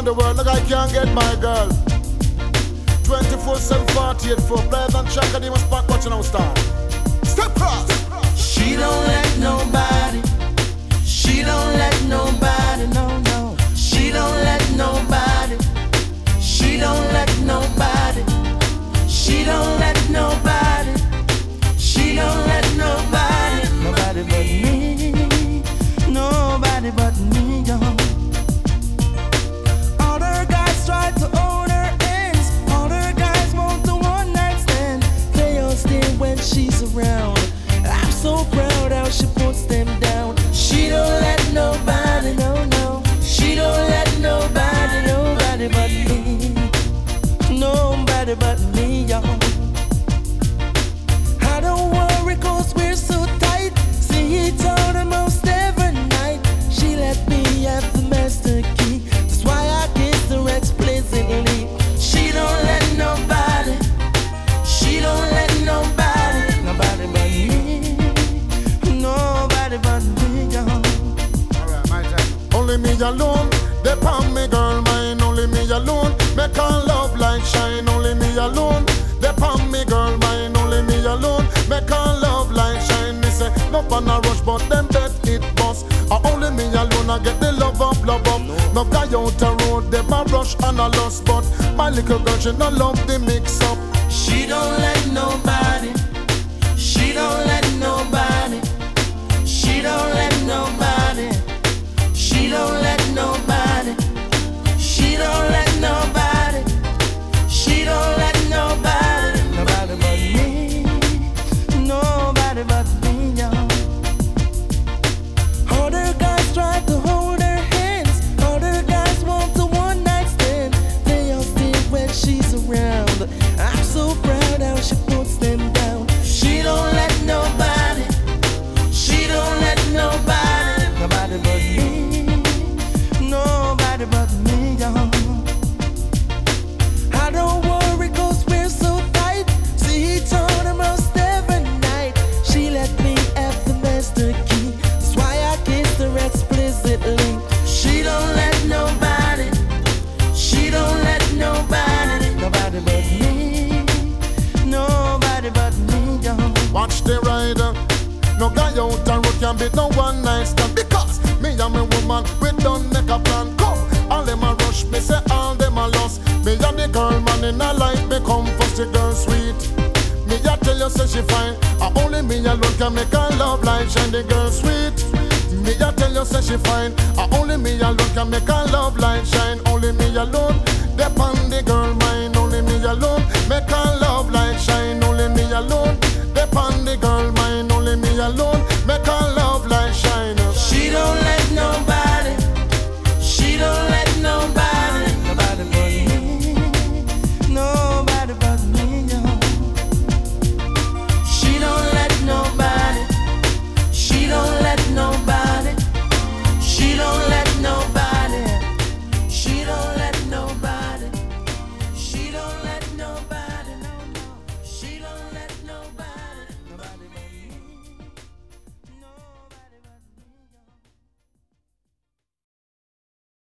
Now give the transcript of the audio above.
around the world, like I can't get my girl. 24 7 48 for players and check and even spot watching our star. Step cross. She don't let nobody. She don't let But me, yo. I don't worry cause we're so tight. See almost every night. She let me have the master key. That's why I kiss her. She don't let nobody. She don't let nobody. Nobody but me. Nobody but me. Alright, my. Only me alone, they palm me girl out the road, them a rush and a lost, but my little girl she no love the mix up. She don't let nobody. One night stand because me and my woman we done make a plan. Come, all them a rush, me say all them a lost. Me and the girl man in a life me come first, the girl sweet. Me a tell you say she fine, and only me alone can make her love light shine. The girl sweet. Me a tell you say she fine, and only me alone can make her love light shine. Only me alone, depend the girl mind. Only me alone make her love light shine. Only me alone, depend the girl mind.